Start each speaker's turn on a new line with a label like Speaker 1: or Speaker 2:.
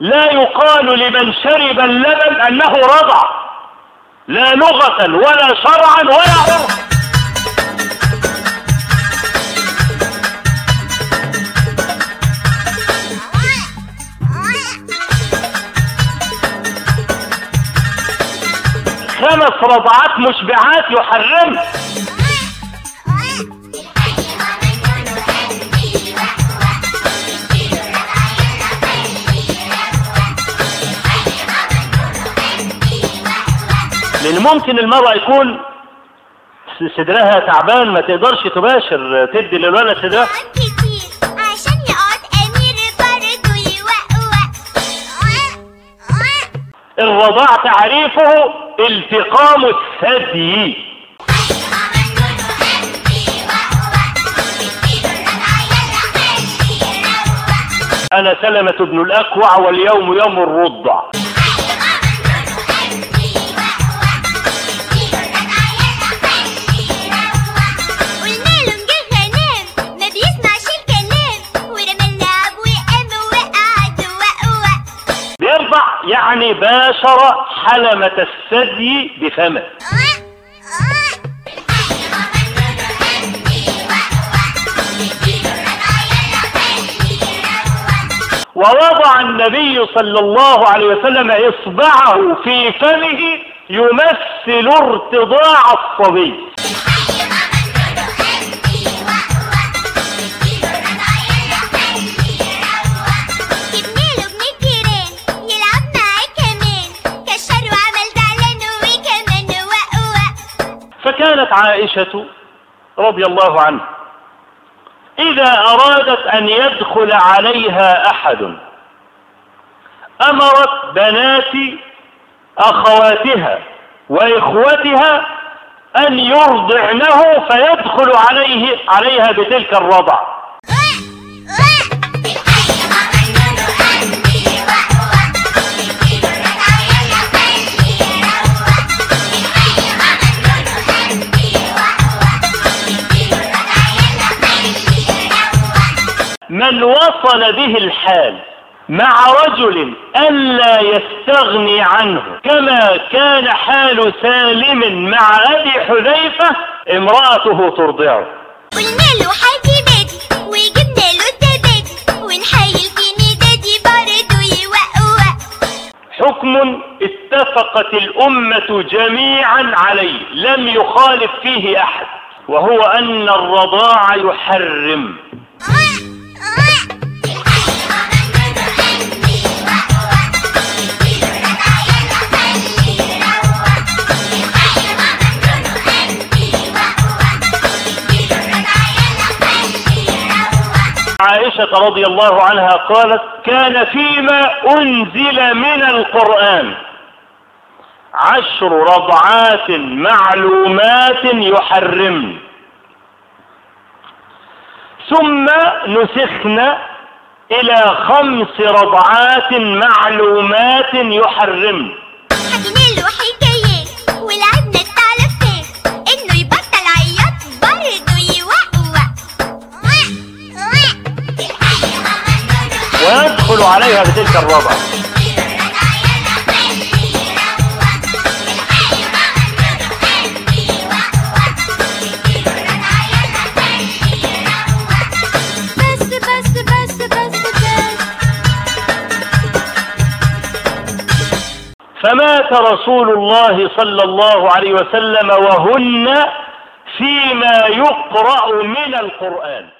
Speaker 1: لا يقال لمن شرب اللبن أنه رضع. لا لغة ولا شرعا ولا عرفا. خمس رضعات مشبعات يحرم لأن ممكن المرأة يكون صدرها تعبان ما تقدرش تباشر تدي للولد صدرها. الرضاع تعريفه التقام الثدي. أنا سلمة بن الأكوع واليوم يوم الرضع. باشر حلمة الثدي بفمه. ووضع النبي صلى الله عليه وسلم إصبعه في فمه يمثل ارتضاع الصبي. فكانت عائشة رضي الله عنها إذا أرادت أن يدخل عليها أحد أمرت بنات أخواتها وإخوتها أن يرضعنه فيدخل عليه عليها بتلك الرضع. من وصل به الحال مع رجل ألا يستغني عنه كما كان حال سالم مع أبي حذيفة امرأته ترضعه؟
Speaker 2: قلنا له حاجي وجبنا له الدبادي برضه يوقوق
Speaker 1: حكم اتفقت الأمة جميعا عليه لم يخالف فيه أحد وهو أن الرضاع يحرم. عائشة رضي الله عنها قالت كان فيما أنزل من القرآن عشر رضعات معلومات يحرمن. ثم نسخن إلى خمس رضعات معلومات يحرمن.
Speaker 2: حكينا له حكايات ولعبنا
Speaker 1: عليها بتلك
Speaker 2: بس
Speaker 1: فمات رسول الله صلى الله عليه وسلم وهن فيما يقرأ من القرآن.